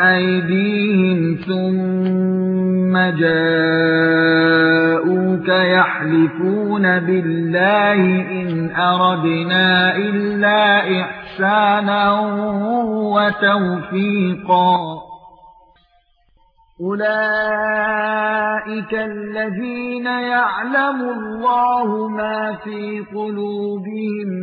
أَيْدِيهِمْ ثُمَّ جَاءُوكَ يَحْلِفُونَ بِاللَّهِ إِنْ أَرَدْنَا إِلَّا إِحْسَانًا وَتَوْفِيقًا. أُولَئِكَ الَّذِينَ يَعْلَمُ اللَّهُ مَا فِي قُلُوبِهِمْ